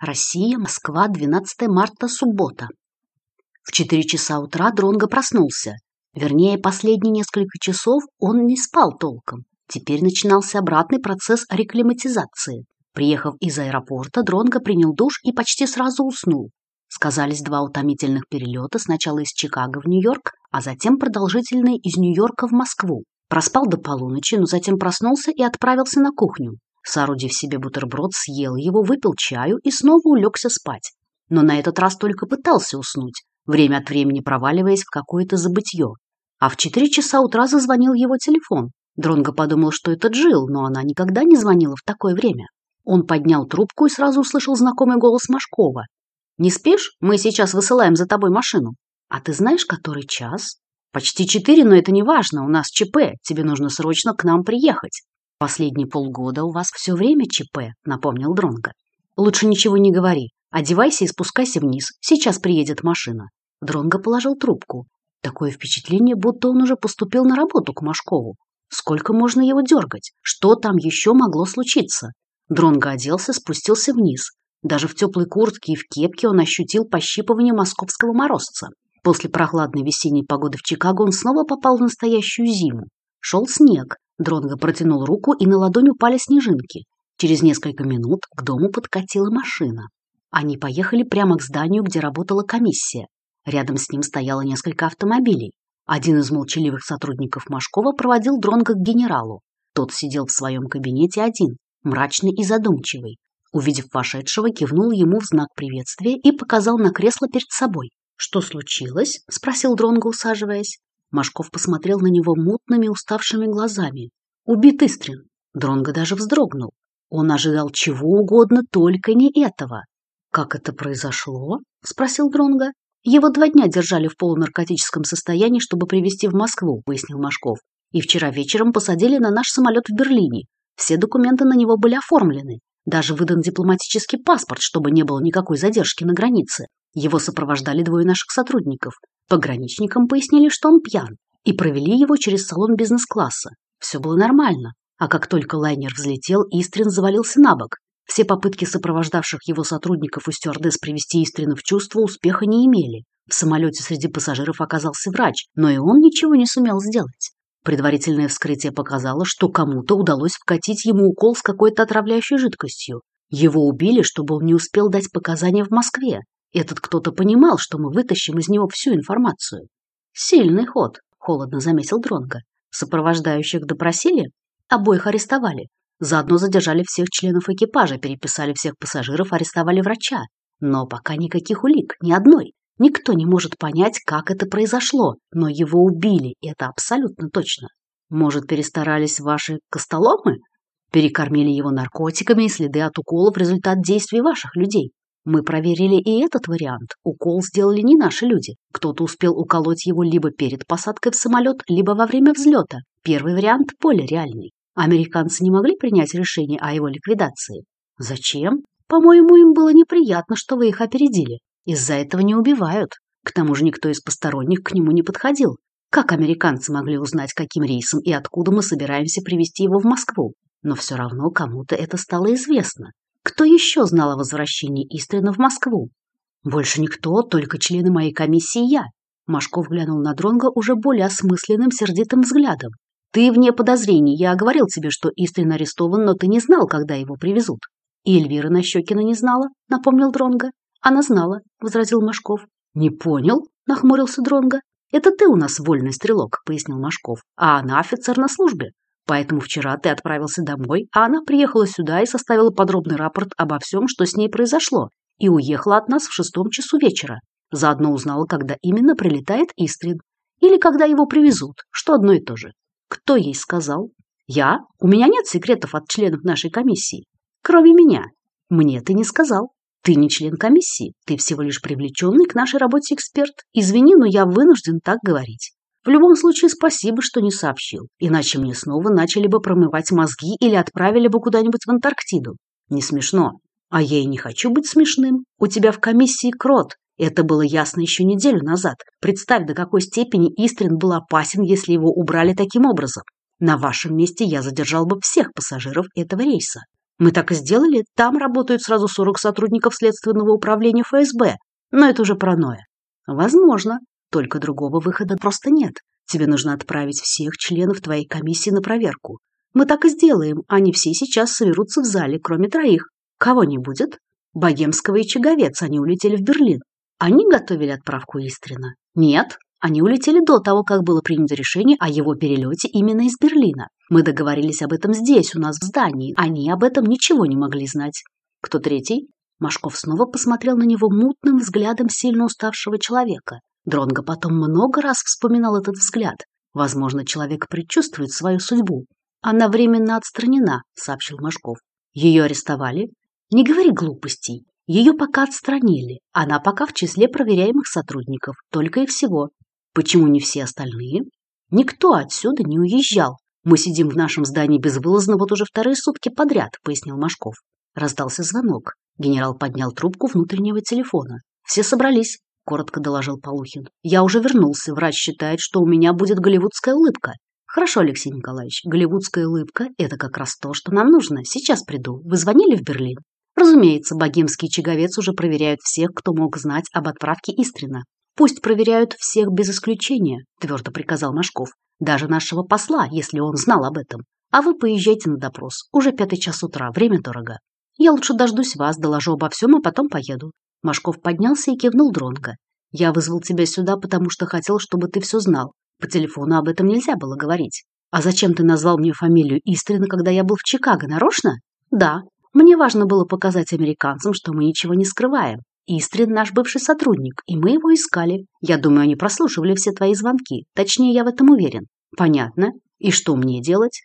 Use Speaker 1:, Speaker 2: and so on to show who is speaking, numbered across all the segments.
Speaker 1: Россия, Москва, 12 марта, суббота. В 4 часа утра Дронго проснулся. Вернее, последние несколько часов он не спал толком. Теперь начинался обратный процесс реклиматизации. Приехав из аэропорта, Дронго принял душ и почти сразу уснул. Сказались два утомительных перелета сначала из Чикаго в Нью-Йорк, а затем продолжительный из Нью-Йорка в Москву. Проспал до полуночи, но затем проснулся и отправился на кухню. Соорудив себе бутерброд, съел его, выпил чаю и снова улегся спать. Но на этот раз только пытался уснуть, время от времени проваливаясь в какое-то забытье. А в четыре часа утра зазвонил его телефон. Дронго подумал, что это Джилл, но она никогда не звонила в такое время. Он поднял трубку и сразу услышал знакомый голос Машкова. «Не спишь? Мы сейчас высылаем за тобой машину». «А ты знаешь, который час?» «Почти четыре, но это не важно. У нас ЧП. Тебе нужно срочно к нам приехать». «Последние полгода у вас все время ЧП», — напомнил Дронго. «Лучше ничего не говори. Одевайся и спускайся вниз. Сейчас приедет машина». Дронго положил трубку. Такое впечатление, будто он уже поступил на работу к Машкову. Сколько можно его дергать? Что там еще могло случиться? Дронго оделся, спустился вниз. Даже в теплой куртке и в кепке он ощутил пощипывание московского морозца. После прохладной весенней погоды в Чикаго он снова попал в настоящую зиму. Шел снег, Дронго протянул руку, и на ладонь упали снежинки. Через несколько минут к дому подкатила машина. Они поехали прямо к зданию, где работала комиссия. Рядом с ним стояло несколько автомобилей. Один из молчаливых сотрудников Машкова проводил Дронга к генералу. Тот сидел в своем кабинете один, мрачный и задумчивый. Увидев вошедшего, кивнул ему в знак приветствия и показал на кресло перед собой. «Что случилось?» – спросил Дронго, усаживаясь. Машков посмотрел на него мутными, уставшими глазами. «Убит Истрин!» Дронго даже вздрогнул. Он ожидал чего угодно, только не этого. «Как это произошло?» – спросил Дронго. Его два дня держали в полунаркотическом состоянии, чтобы привезти в Москву, пояснил Машков. И вчера вечером посадили на наш самолет в Берлине. Все документы на него были оформлены. Даже выдан дипломатический паспорт, чтобы не было никакой задержки на границе. Его сопровождали двое наших сотрудников. Пограничникам пояснили, что он пьян, и провели его через салон бизнес-класса. Все было нормально. А как только лайнер взлетел, Истрин завалился на бок. Все попытки сопровождавших его сотрудников и стюардесс привести Истрина в чувство успеха не имели. В самолете среди пассажиров оказался врач, но и он ничего не сумел сделать. Предварительное вскрытие показало, что кому-то удалось вкатить ему укол с какой-то отравляющей жидкостью. Его убили, чтобы он не успел дать показания в Москве. Этот кто-то понимал, что мы вытащим из него всю информацию. Сильный ход, холодно заметил Дронга. Сопровождающих допросили, обоих арестовали. Заодно задержали всех членов экипажа, переписали всех пассажиров, арестовали врача. Но пока никаких улик, ни одной. Никто не может понять, как это произошло, но его убили, это абсолютно точно. Может, перестарались ваши костоломы? Перекормили его наркотиками и следы от уколов – результат действий ваших людей. Мы проверили и этот вариант. Укол сделали не наши люди. Кто-то успел уколоть его либо перед посадкой в самолет, либо во время взлета. Первый вариант более реальный. Американцы не могли принять решение о его ликвидации. Зачем? По-моему, им было неприятно, что вы их опередили. Из-за этого не убивают. К тому же никто из посторонних к нему не подходил. Как американцы могли узнать, каким рейсом и откуда мы собираемся привезти его в Москву? Но все равно кому-то это стало известно. Кто еще знал о возвращении Истрина в Москву? Больше никто, только члены моей комиссии я. Машков глянул на Дронга уже более осмысленным, сердитым взглядом. Ты вне подозрений. Я говорил тебе, что Истрин арестован, но ты не знал, когда его привезут. И Эльвира Нащекина не знала, напомнил Дронга. Она знала, возразил Машков. Не понял, нахмурился Дронга. Это ты у нас вольный стрелок, пояснил Машков, а она офицер на службе. Поэтому вчера ты отправился домой, а она приехала сюда и составила подробный рапорт обо всем, что с ней произошло, и уехала от нас в шестом часу вечера. Заодно узнала, когда именно прилетает Истрин. Или когда его привезут, что одно и то же. Кто ей сказал? Я? У меня нет секретов от членов нашей комиссии. Кроме меня. Мне ты не сказал. Ты не член комиссии. Ты всего лишь привлеченный к нашей работе эксперт. Извини, но я вынужден так говорить. В любом случае, спасибо, что не сообщил. Иначе мне снова начали бы промывать мозги или отправили бы куда-нибудь в Антарктиду. Не смешно. А я и не хочу быть смешным. У тебя в комиссии крот. Это было ясно еще неделю назад. Представь, до какой степени Истрин был опасен, если его убрали таким образом. На вашем месте я задержал бы всех пассажиров этого рейса. Мы так и сделали. Там работают сразу 40 сотрудников Следственного управления ФСБ. Но это уже паранойя. Возможно. Только другого выхода просто нет. Тебе нужно отправить всех членов твоей комиссии на проверку. Мы так и сделаем. Они все сейчас соберутся в зале, кроме троих. Кого не будет? Богемского и Чаговец. Они улетели в Берлин. Они готовили отправку Истрина? Нет. Они улетели до того, как было принято решение о его перелете именно из Берлина. Мы договорились об этом здесь, у нас в здании. Они об этом ничего не могли знать. Кто третий? Машков снова посмотрел на него мутным взглядом сильно уставшего человека. Дронго потом много раз вспоминал этот взгляд. Возможно, человек предчувствует свою судьбу. Она временно отстранена, сообщил Машков. Ее арестовали? Не говори глупостей. Ее пока отстранили. Она пока в числе проверяемых сотрудников. Только и всего. Почему не все остальные? Никто отсюда не уезжал. Мы сидим в нашем здании безвылазно вот уже вторые сутки подряд, пояснил Машков. Раздался звонок. Генерал поднял трубку внутреннего телефона. Все собрались, коротко доложил Полухин. Я уже вернулся. Врач считает, что у меня будет голливудская улыбка. Хорошо, Алексей Николаевич, голливудская улыбка – это как раз то, что нам нужно. Сейчас приду. Вы звонили в Берлин? Разумеется, богемский чаговец уже проверяют всех, кто мог знать об отправке Истрина. Пусть проверяют всех без исключения, твердо приказал Машков. Даже нашего посла, если он знал об этом. А вы поезжайте на допрос. Уже пятый час утра, время дорого. Я лучше дождусь вас, доложу обо всем, а потом поеду. Машков поднялся и кивнул Дронго. Я вызвал тебя сюда, потому что хотел, чтобы ты все знал. По телефону об этом нельзя было говорить. А зачем ты назвал мне фамилию Истрина, когда я был в Чикаго? Нарочно? Да. Мне важно было показать американцам, что мы ничего не скрываем. Истрин наш бывший сотрудник, и мы его искали. Я думаю, они прослушивали все твои звонки. Точнее, я в этом уверен. Понятно. И что мне делать?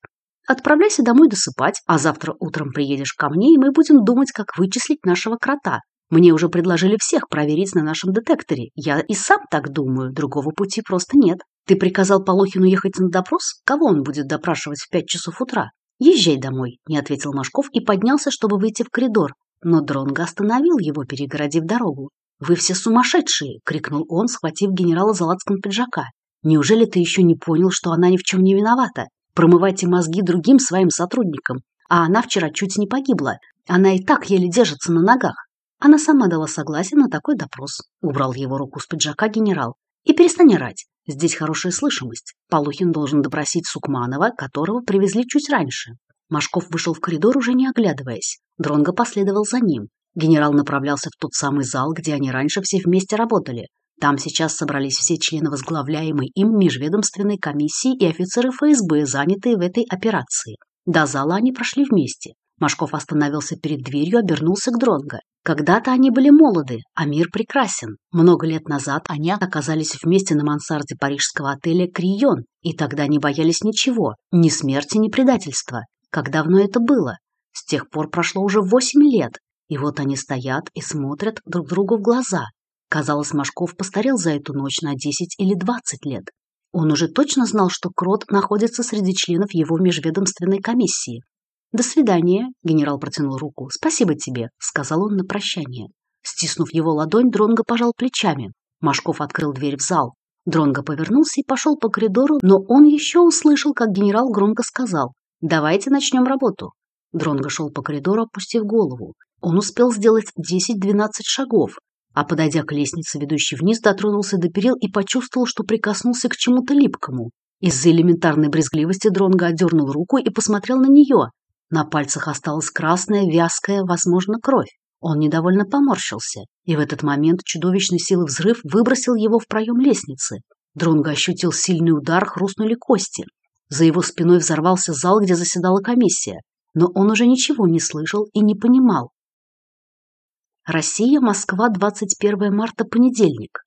Speaker 1: Отправляйся домой досыпать, а завтра утром приедешь ко мне, и мы будем думать, как вычислить нашего крота. Мне уже предложили всех проверить на нашем детекторе. Я и сам так думаю, другого пути просто нет. Ты приказал Полохину ехать на допрос? Кого он будет допрашивать в пять часов утра? Езжай домой, не ответил Машков и поднялся, чтобы выйти в коридор, но Дронго остановил его, перегородив дорогу. «Вы все сумасшедшие!» — крикнул он, схватив генерала за лацкан пиджака. «Неужели ты еще не понял, что она ни в чем не виновата? Промывайте мозги другим своим сотрудникам. А она вчера чуть не погибла. Она и так еле держится на ногах. Она сама дала согласие на такой допрос. Убрал его руку с пиджака генерал. И перестань орать. Здесь хорошая слышимость. Полухин должен допросить Сукманова, которого привезли чуть раньше. Машков вышел в коридор, уже не оглядываясь. Дронго последовал за ним. Генерал направлялся в тот самый зал, где они раньше все вместе работали. Там сейчас собрались все члены возглавляемой им межведомственной комиссии и офицеры ФСБ, занятые в этой операции. До зала они прошли вместе. Машков остановился перед дверью, обернулся к Дронго. Когда-то они были молоды, а мир прекрасен. Много лет назад они оказались вместе на мансарде парижского отеля «Крион», и тогда не боялись ничего, ни смерти, ни предательства. Как давно это было? С тех пор прошло уже восемь лет, и вот они стоят и смотрят друг другу в глаза. Казалось, Машков постарел за эту ночь на десять или двадцать лет. Он уже точно знал, что Крот находится среди членов его межведомственной комиссии. «До свидания», — генерал протянул руку. «Спасибо тебе», — сказал он на прощание. Стиснув его ладонь, Дронго пожал плечами. Машков открыл дверь в зал. Дронго повернулся и пошел по коридору, но он еще услышал, как генерал громко сказал «Давайте начнем работу». Дронго шел по коридору, опустив голову. Он успел сделать 10-12 шагов, а, подойдя к лестнице, ведущей вниз, дотронулся до перил и почувствовал, что прикоснулся к чему-то липкому. Из-за элементарной брезгливости Дронго отдернул руку и посмотрел на нее. На пальцах осталась красная, вязкая, возможно, кровь. Он недовольно поморщился, и в этот момент чудовищной силы взрыв выбросил его в проем лестницы. Дронго ощутил сильный удар, хрустнули кости. За его спиной взорвался зал, где заседала комиссия, но он уже ничего не слышал и не понимал. Россия, Москва, 21 марта, понедельник.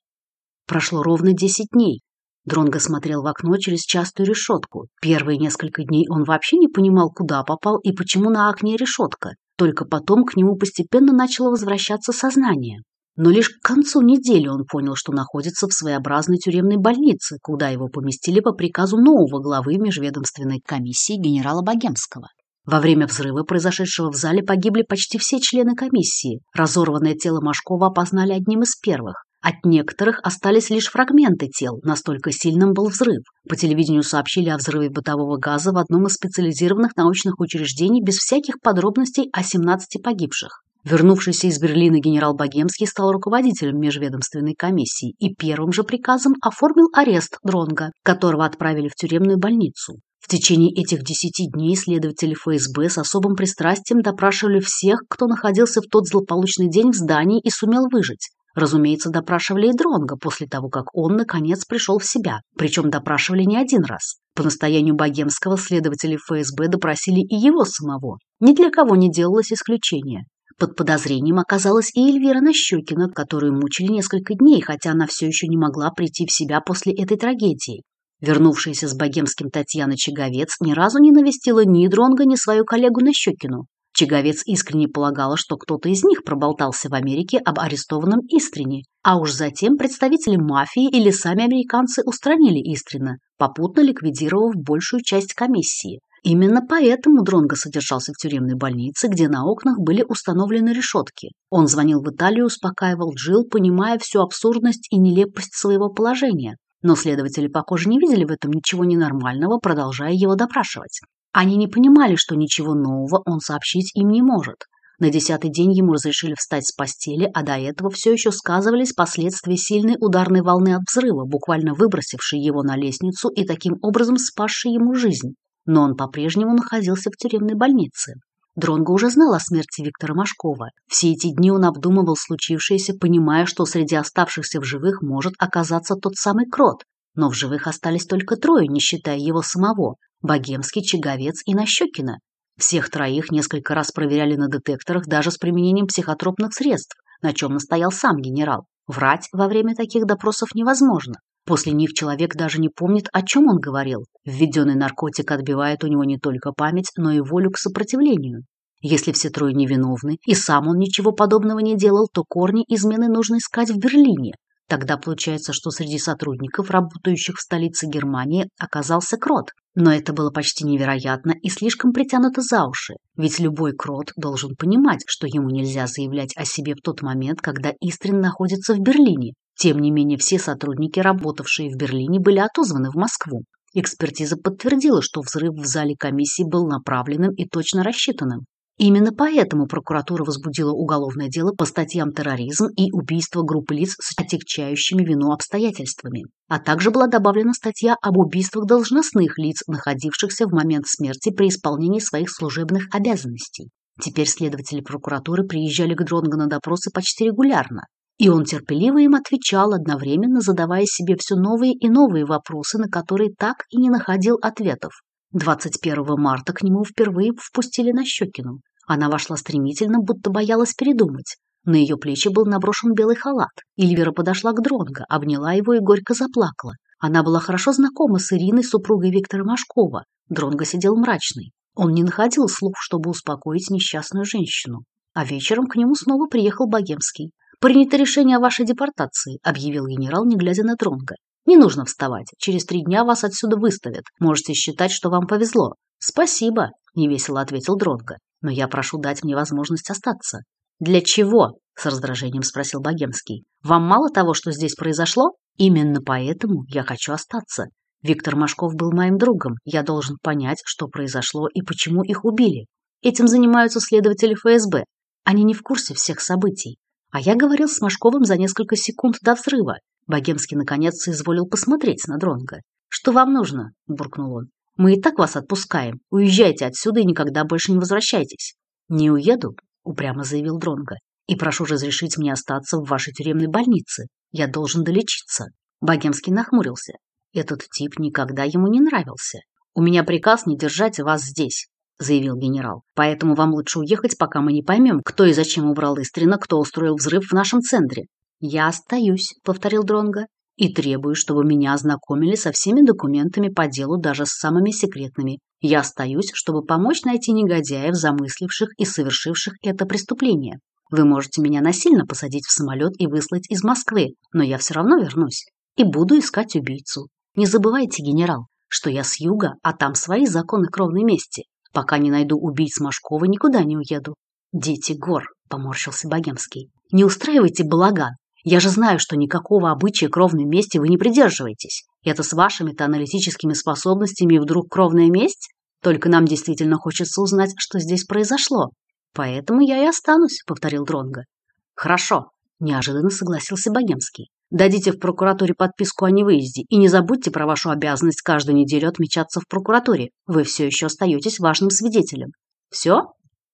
Speaker 1: Прошло ровно 10 дней. Дронго смотрел в окно через частую решетку. Первые несколько дней он вообще не понимал, куда попал и почему на окне решетка. Только потом к нему постепенно начало возвращаться сознание. Но лишь к концу недели он понял, что находится в своеобразной тюремной больнице, куда его поместили по приказу нового главы межведомственной комиссии генерала Богемского. Во время взрыва, произошедшего в зале, погибли почти все члены комиссии. Разорванное тело Машкова опознали одним из первых. От некоторых остались лишь фрагменты тел, настолько сильным был взрыв. По телевидению сообщили о взрыве бытового газа в одном из специализированных научных учреждений без всяких подробностей о 17 погибших. Вернувшийся из Берлина генерал Богемский стал руководителем межведомственной комиссии и первым же приказом оформил арест Дронга, которого отправили в тюремную больницу. В течение этих десяти дней следователи ФСБ с особым пристрастием допрашивали всех, кто находился в тот злополучный день в здании и сумел выжить. Разумеется, допрашивали и Дронга после того, как он, наконец, пришел в себя. Причем допрашивали не один раз. По настоянию Богемского следователи ФСБ допросили и его самого. Ни для кого не делалось исключения. Под подозрением оказалась и Эльвира Нащекина, которую мучили несколько дней, хотя она все еще не могла прийти в себя после этой трагедии. Вернувшаяся с богемским Татьяна Чеговец ни разу не навестила ни Дронга, ни свою коллегу Нащекину. Чеговец искренне полагала, что кто-то из них проболтался в Америке об арестованном Истрине, а уж затем представители мафии или сами американцы устранили Истрина, попутно ликвидировав большую часть комиссии. Именно поэтому Дронго содержался в тюремной больнице, где на окнах были установлены решетки. Он звонил в Италию, успокаивал Джилл, понимая всю абсурдность и нелепость своего положения. Но следователи, похоже, не видели в этом ничего ненормального, продолжая его допрашивать. Они не понимали, что ничего нового он сообщить им не может. На десятый день ему разрешили встать с постели, а до этого все еще сказывались последствия сильной ударной волны от взрыва, буквально выбросившей его на лестницу и таким образом спасшей ему жизнь но он по-прежнему находился в тюремной больнице. Дронго уже знал о смерти Виктора Машкова. Все эти дни он обдумывал случившееся, понимая, что среди оставшихся в живых может оказаться тот самый Крот. Но в живых остались только трое, не считая его самого – Богемский, Чеговец и Нащекина. Всех троих несколько раз проверяли на детекторах даже с применением психотропных средств, на чем настоял сам генерал. Врать во время таких допросов невозможно. После них человек даже не помнит, о чем он говорил. Введенный наркотик отбивает у него не только память, но и волю к сопротивлению. Если все трое невиновны, и сам он ничего подобного не делал, то корни измены нужно искать в Берлине. Тогда получается, что среди сотрудников, работающих в столице Германии, оказался крот. Но это было почти невероятно и слишком притянуто за уши. Ведь любой крот должен понимать, что ему нельзя заявлять о себе в тот момент, когда Истрин находится в Берлине. Тем не менее, все сотрудники, работавшие в Берлине, были отозваны в Москву. Экспертиза подтвердила, что взрыв в зале комиссии был направленным и точно рассчитанным. Именно поэтому прокуратура возбудила уголовное дело по статьям терроризм и убийство группы лиц с отягчающими вину обстоятельствами. А также была добавлена статья об убийствах должностных лиц, находившихся в момент смерти при исполнении своих служебных обязанностей. Теперь следователи прокуратуры приезжали к Дронго на допросы почти регулярно. И он терпеливо им отвечал, одновременно задавая себе все новые и новые вопросы, на которые так и не находил ответов. 21 марта к нему впервые впустили на Щекину. Она вошла стремительно, будто боялась передумать. На ее плечи был наброшен белый халат. Эльвира подошла к Дронго, обняла его и горько заплакала. Она была хорошо знакома с Ириной, супругой Виктора Машкова. Дронго сидел мрачный. Он не находил слов, чтобы успокоить несчастную женщину. А вечером к нему снова приехал Богемский. «Принято решение о вашей депортации», — объявил генерал, не глядя на Дронга. «Не нужно вставать. Через три дня вас отсюда выставят. Можете считать, что вам повезло». «Спасибо», — невесело ответил Дронга. «Но я прошу дать мне возможность остаться». «Для чего?» — с раздражением спросил Богемский. «Вам мало того, что здесь произошло? Именно поэтому я хочу остаться. Виктор Машков был моим другом. Я должен понять, что произошло и почему их убили. Этим занимаются следователи ФСБ. Они не в курсе всех событий. А я говорил с Машковым за несколько секунд до взрыва. Богемский наконец соизволил посмотреть на Дронга. «Что вам нужно?» – буркнул он. «Мы и так вас отпускаем. Уезжайте отсюда и никогда больше не возвращайтесь». «Не уеду», – упрямо заявил Дронга. «И прошу разрешить мне остаться в вашей тюремной больнице. Я должен долечиться». Богемский нахмурился. Этот тип никогда ему не нравился. «У меня приказ не держать вас здесь. — заявил генерал. «Поэтому вам лучше уехать, пока мы не поймем, кто и зачем убрал Истрина, кто устроил взрыв в нашем центре». «Я остаюсь», — повторил Дронга, «и требую, чтобы меня ознакомили со всеми документами по делу, даже с самыми секретными. Я остаюсь, чтобы помочь найти негодяев, замысливших и совершивших это преступление. Вы можете меня насильно посадить в самолет и выслать из Москвы, но я все равно вернусь и буду искать убийцу. Не забывайте, генерал, что я с юга, а там свои законы кровной мести. Пока не найду убийц Машкова, никуда не уеду. Дети гор, поморщился Богемский. Не устраивайте балаган. Я же знаю, что никакого обычая кровной мести вы не придерживаетесь. Это с вашими-то аналитическими способностями вдруг кровная месть? Только нам действительно хочется узнать, что здесь произошло. Поэтому я и останусь, повторил Дронга. Хорошо, неожиданно согласился Богемский. Дадите в прокуратуре подписку о невыезде и не забудьте про вашу обязанность каждую неделю отмечаться в прокуратуре. Вы все еще остаетесь важным свидетелем. Все?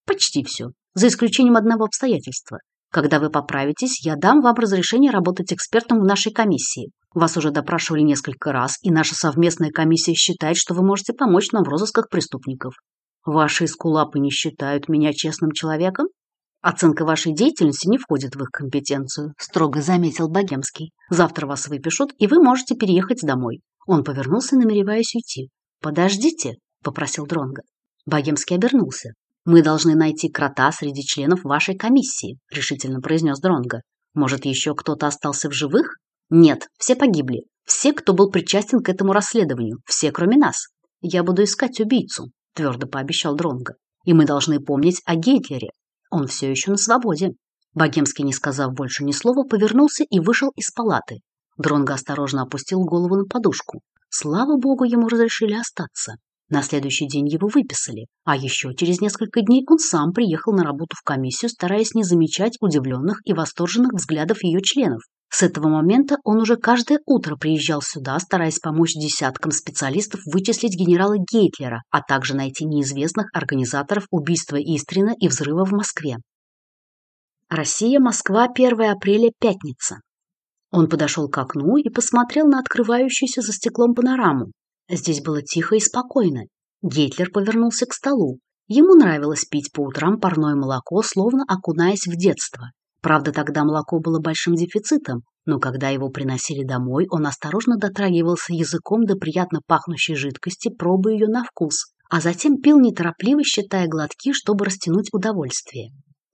Speaker 1: Почти все. За исключением одного обстоятельства. Когда вы поправитесь, я дам вам разрешение работать экспертом в нашей комиссии. Вас уже допрашивали несколько раз, и наша совместная комиссия считает, что вы можете помочь нам в розысках преступников. Ваши эскулапы не считают меня честным человеком? Оценка вашей деятельности не входит в их компетенцию, строго заметил Богемский. Завтра вас выпишут, и вы можете переехать домой. Он повернулся, намереваясь уйти. Подождите, попросил Дронга. Богемский обернулся. «Мы должны найти крота среди членов вашей комиссии», – решительно произнес Дронго. «Может, еще кто-то остался в живых?» «Нет, все погибли. Все, кто был причастен к этому расследованию. Все, кроме нас. Я буду искать убийцу», – твердо пообещал Дронго. «И мы должны помнить о Гейтлере. Он все еще на свободе». Богемский, не сказав больше ни слова, повернулся и вышел из палаты. Дронго осторожно опустил голову на подушку. Слава богу, ему разрешили остаться. На следующий день его выписали, а еще через несколько дней он сам приехал на работу в комиссию, стараясь не замечать удивленных и восторженных взглядов ее членов. С этого момента он уже каждое утро приезжал сюда, стараясь помочь десяткам специалистов вычислить генерала Гейтлера, а также найти неизвестных организаторов убийства Истрина и взрыва в Москве. Россия, Москва, 1 апреля, пятница. Он подошел к окну и посмотрел на открывающуюся за стеклом панораму. Здесь было тихо и спокойно. Гитлер повернулся к столу. Ему нравилось пить по утрам парное молоко, словно окунаясь в детство. Правда, тогда молоко было большим дефицитом, но когда его приносили домой, он осторожно дотрагивался языком до приятно пахнущей жидкости, пробуя ее на вкус, а затем пил неторопливо, считая глотки, чтобы растянуть удовольствие.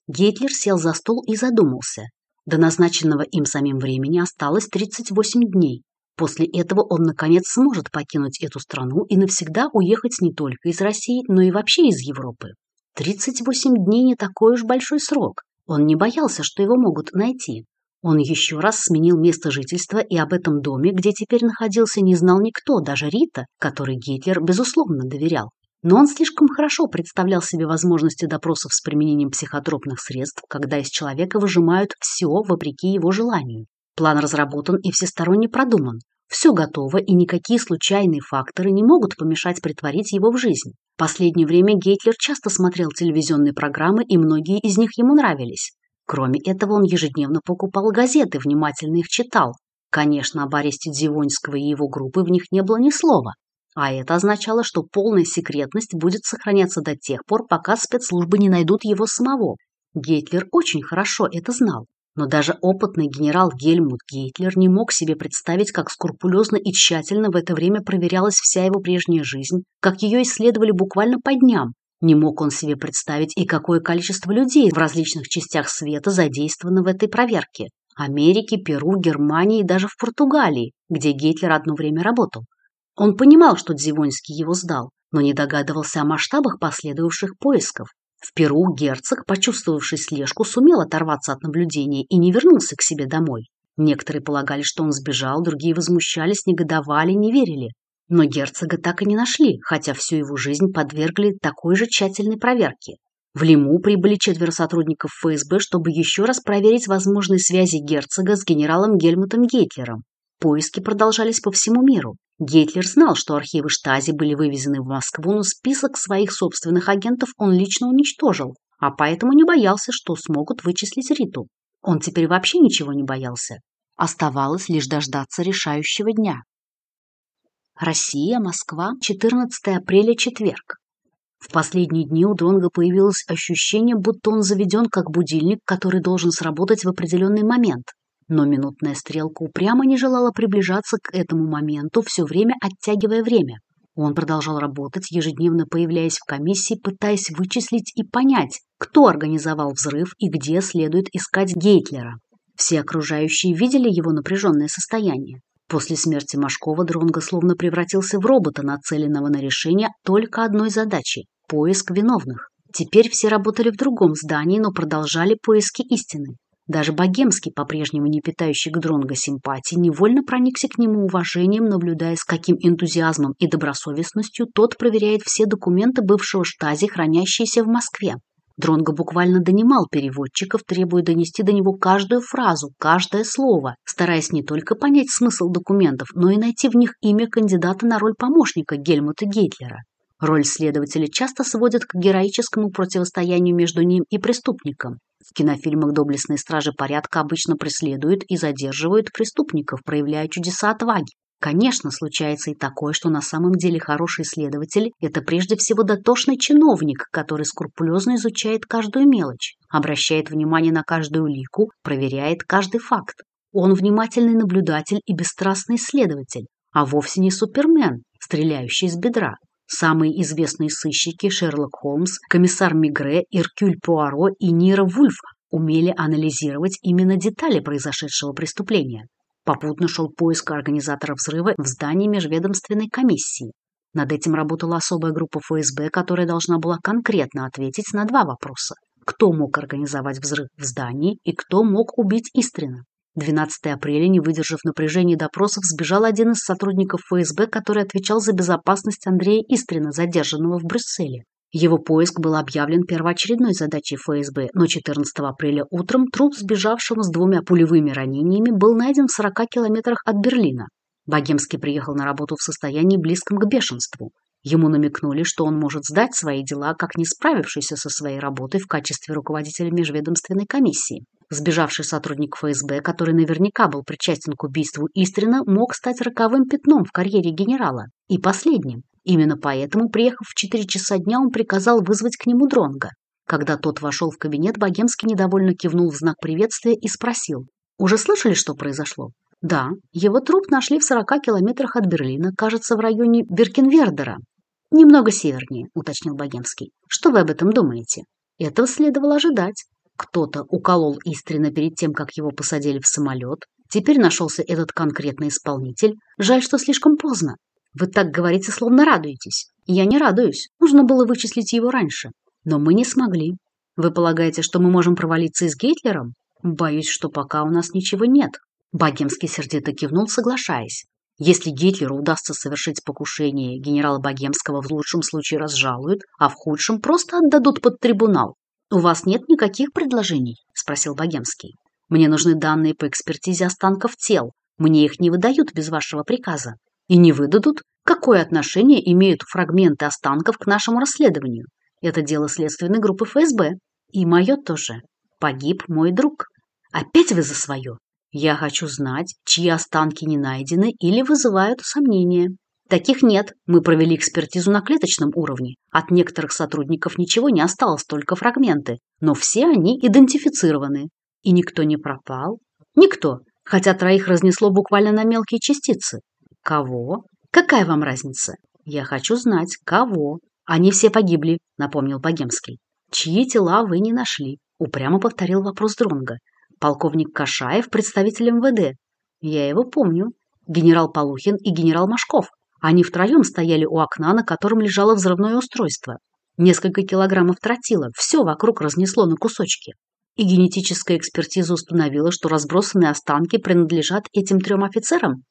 Speaker 1: Гитлер сел за стол и задумался. До назначенного им самим времени осталось 38 дней. После этого он, наконец, сможет покинуть эту страну и навсегда уехать не только из России, но и вообще из Европы. 38 дней не такой уж большой срок. Он не боялся, что его могут найти. Он еще раз сменил место жительства и об этом доме, где теперь находился, не знал никто, даже Рита, которой Гитлер, безусловно, доверял. Но он слишком хорошо представлял себе возможности допросов с применением психотропных средств, когда из человека выжимают все вопреки его желанию. План разработан и всесторонне продуман. Все готово, и никакие случайные факторы не могут помешать притворить его в жизнь. В последнее время Гейтлер часто смотрел телевизионные программы, и многие из них ему нравились. Кроме этого, он ежедневно покупал газеты, внимательно их читал. Конечно, об аресте Дзивоньского и его группы в них не было ни слова. А это означало, что полная секретность будет сохраняться до тех пор, пока спецслужбы не найдут его самого. Гейтлер очень хорошо это знал. Но даже опытный генерал Гельмут Гейтлер не мог себе представить, как скрупулезно и тщательно в это время проверялась вся его прежняя жизнь, как ее исследовали буквально по дням. Не мог он себе представить и какое количество людей в различных частях света задействовано в этой проверке. Америки, Перу, Германии и даже в Португалии, где Гейтлер одно время работал. Он понимал, что Дзивонский его сдал, но не догадывался о масштабах последовавших поисков. В Перу герцог, почувствовавший слежку, сумел оторваться от наблюдения и не вернулся к себе домой. Некоторые полагали, что он сбежал, другие возмущались, негодовали, не верили. Но герцога так и не нашли, хотя всю его жизнь подвергли такой же тщательной проверке. В Лиму прибыли четверо сотрудников ФСБ, чтобы еще раз проверить возможные связи герцога с генералом Гельмутом Гейтлером. Поиски продолжались по всему миру. Гейтлер знал, что архивы Штази были вывезены в Москву, но список своих собственных агентов он лично уничтожил, а поэтому не боялся, что смогут вычислить Риту. Он теперь вообще ничего не боялся. Оставалось лишь дождаться решающего дня. Россия, Москва, 14 апреля, четверг. В последние дни у Дронга появилось ощущение, будто он заведен как будильник, который должен сработать в определенный момент. Но минутная стрелка упрямо не желала приближаться к этому моменту, все время оттягивая время. Он продолжал работать, ежедневно появляясь в комиссии, пытаясь вычислить и понять, кто организовал взрыв и где следует искать Гейтлера. Все окружающие видели его напряженное состояние. После смерти Машкова Дронго словно превратился в робота, нацеленного на решение только одной задачи – поиск виновных. Теперь все работали в другом здании, но продолжали поиски истины. Даже Богемский, по-прежнему не питающий к Дронго симпатии, невольно проникся к нему уважением, наблюдая, с каким энтузиазмом и добросовестностью тот проверяет все документы бывшего штази, хранящиеся в Москве. Дронго буквально донимал переводчиков, требуя донести до него каждую фразу, каждое слово, стараясь не только понять смысл документов, но и найти в них имя кандидата на роль помощника Гельмута Гейтлера. Роль следователя часто сводят к героическому противостоянию между ним и преступником. В кинофильмах доблестные стражи порядка обычно преследуют и задерживают преступников, проявляя чудеса отваги. Конечно, случается и такое, что на самом деле хороший следователь – это прежде всего дотошный чиновник, который скрупулезно изучает каждую мелочь, обращает внимание на каждую улику, проверяет каждый факт. Он внимательный наблюдатель и бесстрастный следователь, а вовсе не супермен, стреляющий из бедра. Самые известные сыщики Шерлок Холмс, комиссар Мигре, Иркюль Пуаро и Нира Вульф умели анализировать именно детали произошедшего преступления. Попутно шел поиск организатора взрыва в здании межведомственной комиссии. Над этим работала особая группа ФСБ, которая должна была конкретно ответить на два вопроса. Кто мог организовать взрыв в здании и кто мог убить Истрина? 12 апреля, не выдержав напряжения допросов, сбежал один из сотрудников ФСБ, который отвечал за безопасность Андрея Истрина, задержанного в Брюсселе. Его поиск был объявлен первоочередной задачей ФСБ, но 14 апреля утром труп сбежавшего с двумя пулевыми ранениями был найден в 40 километрах от Берлина. Богемский приехал на работу в состоянии близком к бешенству. Ему намекнули, что он может сдать свои дела, как не справившийся со своей работой в качестве руководителя межведомственной комиссии. Сбежавший сотрудник ФСБ, который наверняка был причастен к убийству Истрина, мог стать роковым пятном в карьере генерала. И последним. Именно поэтому, приехав в 4 часа дня, он приказал вызвать к нему Дронга. Когда тот вошел в кабинет, Богемский недовольно кивнул в знак приветствия и спросил. «Уже слышали, что произошло?» «Да, его труп нашли в 40 километрах от Берлина, кажется, в районе Биркенвердера». «Немного севернее», — уточнил Богемский. «Что вы об этом думаете?» Этого следовало ожидать. Кто-то уколол Истрина перед тем, как его посадили в самолет. Теперь нашелся этот конкретный исполнитель. Жаль, что слишком поздно. Вы так говорите, словно радуетесь. Я не радуюсь. Нужно было вычислить его раньше. Но мы не смогли. Вы полагаете, что мы можем провалиться и с Гейтлером? Боюсь, что пока у нас ничего нет. Богемский сердито кивнул, соглашаясь. Если Гитлеру удастся совершить покушение, генерала Богемского в лучшем случае разжалуют, а в худшем просто отдадут под трибунал. «У вас нет никаких предложений?» – спросил Богемский. «Мне нужны данные по экспертизе останков тел. Мне их не выдают без вашего приказа. И не выдадут? Какое отношение имеют фрагменты останков к нашему расследованию? Это дело следственной группы ФСБ. И мое тоже. Погиб мой друг. Опять вы за свое? Я хочу знать, чьи останки не найдены или вызывают сомнения». Таких нет. Мы провели экспертизу на клеточном уровне. От некоторых сотрудников ничего не осталось, только фрагменты. Но все они идентифицированы. И никто не пропал? Никто. Хотя троих разнесло буквально на мелкие частицы. Кого? Какая вам разница? Я хочу знать, кого. Они все погибли, напомнил Богемский. Чьи тела вы не нашли? Упрямо повторил вопрос Дронга. Полковник Кашаев, представитель МВД. Я его помню. Генерал Полухин и генерал Машков. Они втроем стояли у окна, на котором лежало взрывное устройство. Несколько килограммов тротила, все вокруг разнесло на кусочки. И генетическая экспертиза установила, что разбросанные останки принадлежат этим трем офицерам.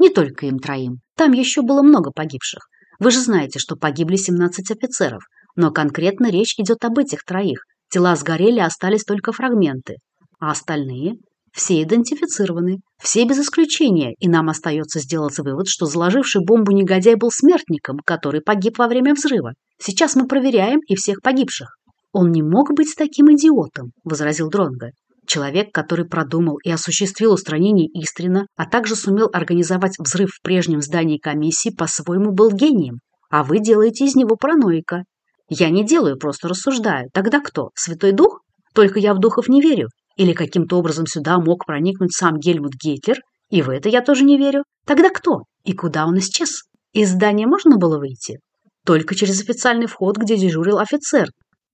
Speaker 1: Не только им троим. Там еще было много погибших. Вы же знаете, что погибли 17 офицеров. Но конкретно речь идет об этих троих. Тела сгорели, остались только фрагменты. А остальные? Все идентифицированы, все без исключения, и нам остается сделать вывод, что заложивший бомбу негодяй был смертником, который погиб во время взрыва. Сейчас мы проверяем и всех погибших. Он не мог быть таким идиотом, возразил Дронго. Человек, который продумал и осуществил устранение Истрина, а также сумел организовать взрыв в прежнем здании комиссии, по-своему был гением. А вы делаете из него параноика. Я не делаю, просто рассуждаю. Тогда кто? Святой Дух? Только я в духов не верю. Или каким-то образом сюда мог проникнуть сам Гельмут Гейтлер? И в это я тоже не верю. Тогда кто? И куда он исчез? Из здания можно было выйти? Только через официальный вход, где дежурил офицер.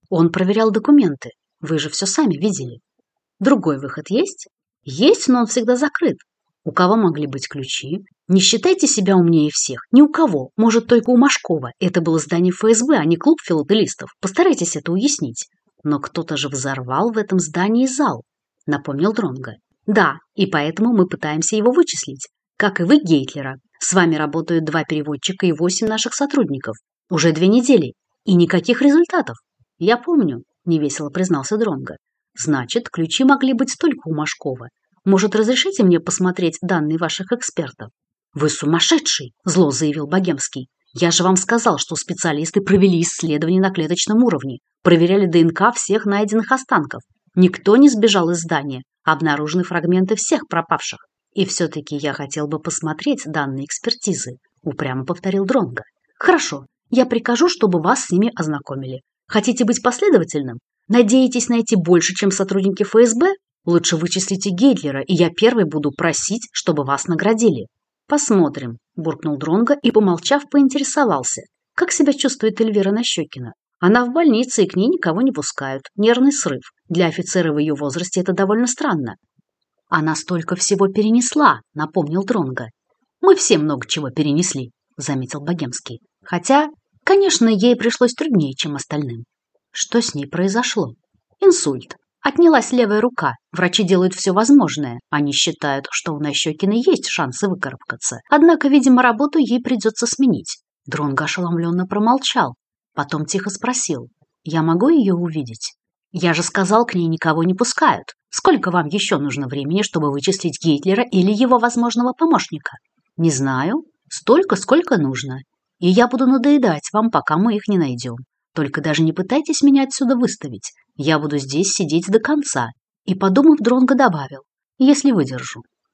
Speaker 1: Он проверял документы. Вы же все сами видели. Другой выход есть? Есть, но он всегда закрыт. У кого могли быть ключи? Не считайте себя умнее всех. Ни у кого. Может, только у Машкова. Это было здание ФСБ, а не клуб филателистов. Постарайтесь это уяснить. Но кто-то же взорвал в этом здании зал. напомнил Дронга. Да, и поэтому мы пытаемся его вычислить. Как и вы, Гейтлера. С вами работают два переводчика и восемь наших сотрудников. Уже две недели. И никаких результатов. Я помню, невесело признался Дронга. Значит, ключи могли быть только у Машкова. Может, разрешите мне посмотреть данные ваших экспертов? Вы сумасшедший, зло заявил Богемский. Я же вам сказал, что специалисты провели исследования на клеточном уровне, проверяли ДНК всех найденных останков. Никто не сбежал из здания, обнаружены фрагменты всех пропавших. И все-таки я хотел бы посмотреть данные экспертизы, упрямо повторил Дронга. Хорошо, я прикажу, чтобы вас с ними ознакомили. Хотите быть последовательным? Надеетесь найти больше, чем сотрудники ФСБ? Лучше вычислите Гейтлера, и я первый буду просить, чтобы вас наградили. Посмотрим, буркнул Дронга и, помолчав, поинтересовался. Как себя чувствует Эльвира Нащекина? Она в больнице, и к ней никого не пускают. Нервный срыв. Для офицера в ее возрасте это довольно странно. Она столько всего перенесла, напомнил Дронга. Мы все много чего перенесли, заметил Богемский. Хотя, конечно, ей пришлось труднее, чем остальным. Что с ней произошло? Инсульт. Отнялась левая рука. Врачи делают все возможное. Они считают, что у Нащекиной есть шансы выкарабкаться. Однако, видимо, работу ей придется сменить. Дронго ошеломленно промолчал. Потом тихо спросил. «Я могу ее увидеть?» «Я же сказал, к ней никого не пускают. Сколько вам еще нужно времени, чтобы вычислить Гитлера или его возможного помощника?» «Не знаю. Столько, сколько нужно. И я буду надоедать вам, пока мы их не найдем. Только даже не пытайтесь меня отсюда выставить. Я буду здесь сидеть до конца. И, подумав, Дронго добавил, если выдержу.